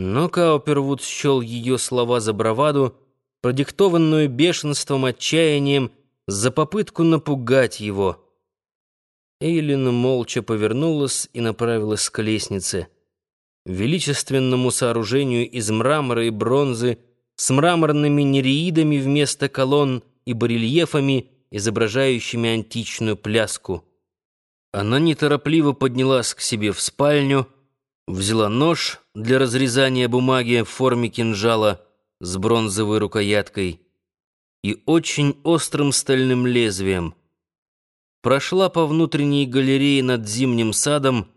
Но Каупервуд счел ее слова за браваду, продиктованную бешенством, отчаянием, за попытку напугать его. Эйлин молча повернулась и направилась к лестнице, величественному сооружению из мрамора и бронзы, с мраморными нереидами вместо колонн и барельефами, изображающими античную пляску. Она неторопливо поднялась к себе в спальню, взяла нож для разрезания бумаги в форме кинжала с бронзовой рукояткой и очень острым стальным лезвием, прошла по внутренней галерее над зимним садом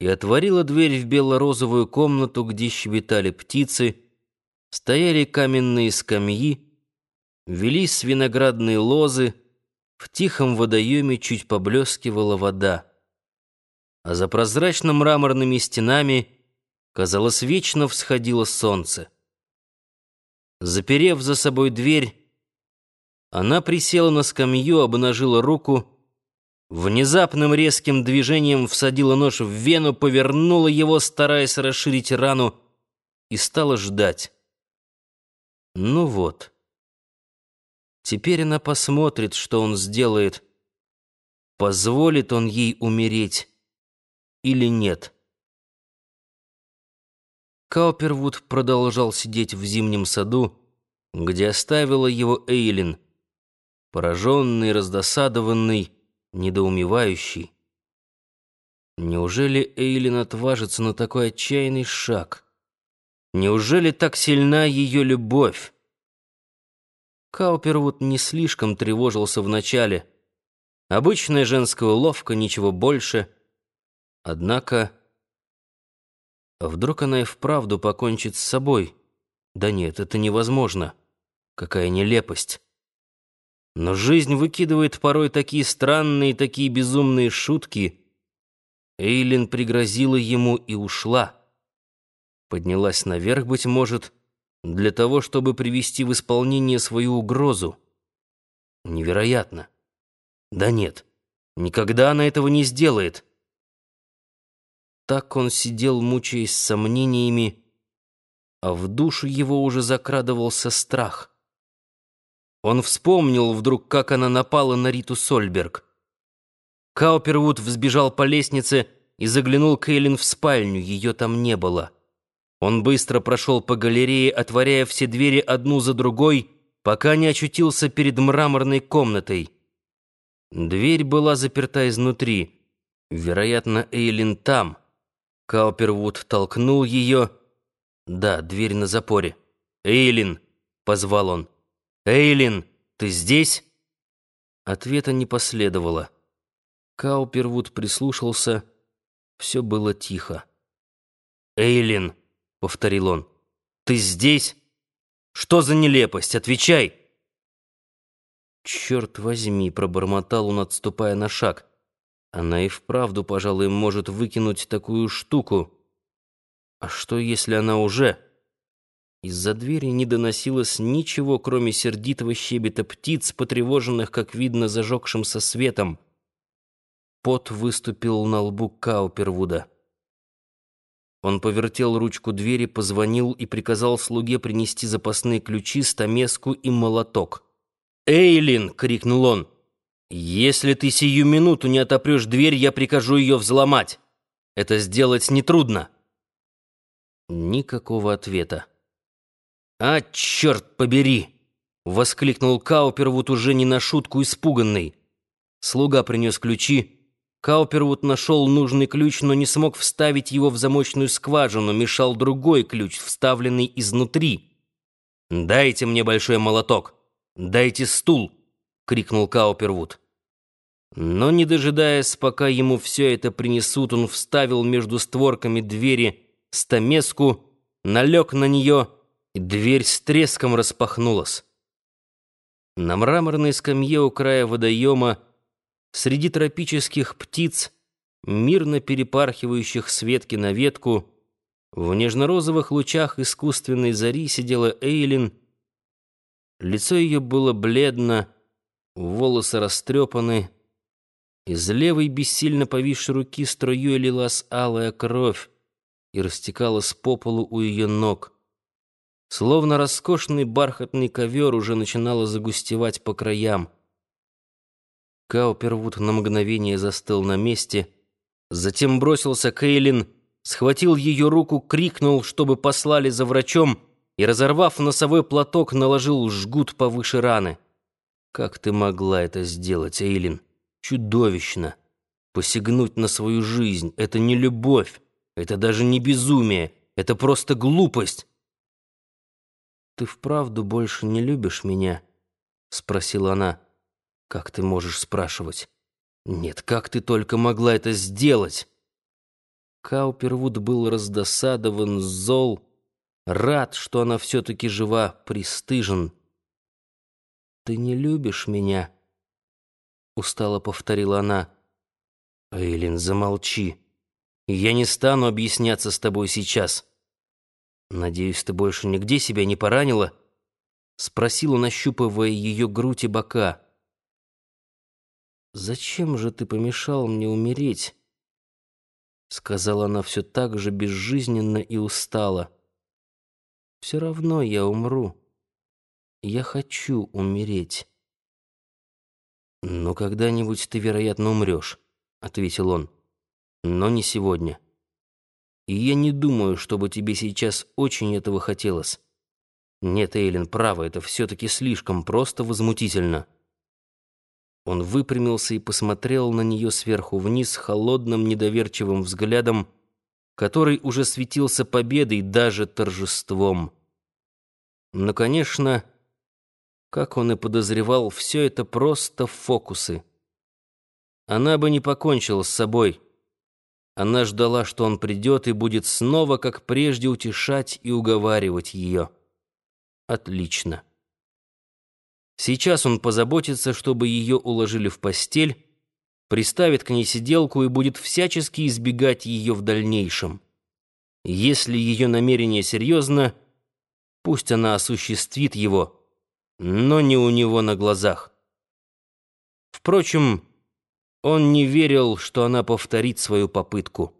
и отворила дверь в бело-розовую комнату, где щебетали птицы, стояли каменные скамьи, велись виноградные лозы, в тихом водоеме чуть поблескивала вода а за прозрачно-мраморными стенами, казалось, вечно всходило солнце. Заперев за собой дверь, она присела на скамью, обнажила руку, внезапным резким движением всадила нож в вену, повернула его, стараясь расширить рану, и стала ждать. Ну вот. Теперь она посмотрит, что он сделает. Позволит он ей умереть или нет. Каупервуд продолжал сидеть в зимнем саду, где оставила его Эйлин, пораженный, раздосадованный, недоумевающий. Неужели Эйлин отважится на такой отчаянный шаг? Неужели так сильна ее любовь? Каупервуд не слишком тревожился вначале. Обычная женская уловка, ничего больше — Однако... Вдруг она и вправду покончит с собой? Да нет, это невозможно. Какая нелепость. Но жизнь выкидывает порой такие странные, такие безумные шутки. Эйлин пригрозила ему и ушла. Поднялась наверх, быть может, для того, чтобы привести в исполнение свою угрозу. Невероятно. Да нет, никогда она этого не сделает. Так он сидел, мучаясь сомнениями, а в душу его уже закрадывался страх. Он вспомнил вдруг, как она напала на Риту Сольберг. Каупервуд взбежал по лестнице и заглянул к Эйлин в спальню, ее там не было. Он быстро прошел по галерее, отворяя все двери одну за другой, пока не очутился перед мраморной комнатой. Дверь была заперта изнутри. Вероятно, Эйлин там — Каупервуд толкнул ее. Да, дверь на запоре. «Эйлин!» — позвал он. «Эйлин, ты здесь?» Ответа не последовало. Каупервуд прислушался. Все было тихо. «Эйлин!» — повторил он. «Ты здесь? Что за нелепость? Отвечай!» «Черт возьми!» — пробормотал он, отступая на шаг. Она и вправду, пожалуй, может выкинуть такую штуку. А что, если она уже... Из-за двери не доносилось ничего, кроме сердитого щебета птиц, потревоженных, как видно, зажегшимся светом. Пот выступил на лбу Каупервуда. Он повертел ручку двери, позвонил и приказал слуге принести запасные ключи, стамеску и молоток. «Эйлин!» — крикнул он. «Если ты сию минуту не отопрешь дверь, я прикажу ее взломать. Это сделать нетрудно». Никакого ответа. «А, черт побери!» — воскликнул Каупервуд уже не на шутку испуганный. Слуга принес ключи. Каупервуд нашел нужный ключ, но не смог вставить его в замочную скважину, мешал другой ключ, вставленный изнутри. «Дайте мне большой молоток! Дайте стул!» — крикнул Каупервуд. Но, не дожидаясь, пока ему все это принесут, он вставил между створками двери стамеску, налег на нее, и дверь с треском распахнулась. На мраморной скамье у края водоема, среди тропических птиц, мирно перепархивающих с ветки на ветку, в нежно-розовых лучах искусственной зари сидела Эйлин. Лицо ее было бледно, волосы растрепаны, из левой бессильно повисшей руки струей лилась алая кровь. и растекалась по полу у ее ног. Словно роскошный бархатный ковер уже начинало загустевать по краям. Каупервуд на мгновение застыл на месте, затем бросился к Эйлин, схватил ее руку, крикнул, чтобы послали за врачом, и, разорвав носовой платок, наложил жгут повыше раны. «Как ты могла это сделать, Эйлин? Чудовищно! Посягнуть на свою жизнь — это не любовь, это даже не безумие, это просто глупость!» «Ты вправду больше не любишь меня?» — спросила она. «Как ты можешь спрашивать?» «Нет, как ты только могла это сделать?» Каупервуд был раздосадован, зол, рад, что она все-таки жива, пристыжен. «Ты не любишь меня?» — устало повторила она. «Эйлин, замолчи. Я не стану объясняться с тобой сейчас. Надеюсь, ты больше нигде себя не поранила?» — спросил он, ощупывая ее грудь и бока. «Зачем же ты помешал мне умереть?» Сказала она все так же безжизненно и устало. «Все равно я умру. Я хочу умереть». «Но когда-нибудь ты, вероятно, умрешь», — ответил он. «Но не сегодня. И я не думаю, чтобы тебе сейчас очень этого хотелось. Нет, Эйлин, право, это все-таки слишком просто возмутительно». Он выпрямился и посмотрел на нее сверху вниз холодным, недоверчивым взглядом, который уже светился победой, даже торжеством. Но, конечно, как он и подозревал, все это просто фокусы. Она бы не покончила с собой. Она ждала, что он придет и будет снова, как прежде, утешать и уговаривать ее. Отлично. Сейчас он позаботится, чтобы ее уложили в постель, приставит к ней сиделку и будет всячески избегать ее в дальнейшем. Если ее намерение серьезно, пусть она осуществит его, но не у него на глазах. Впрочем, он не верил, что она повторит свою попытку.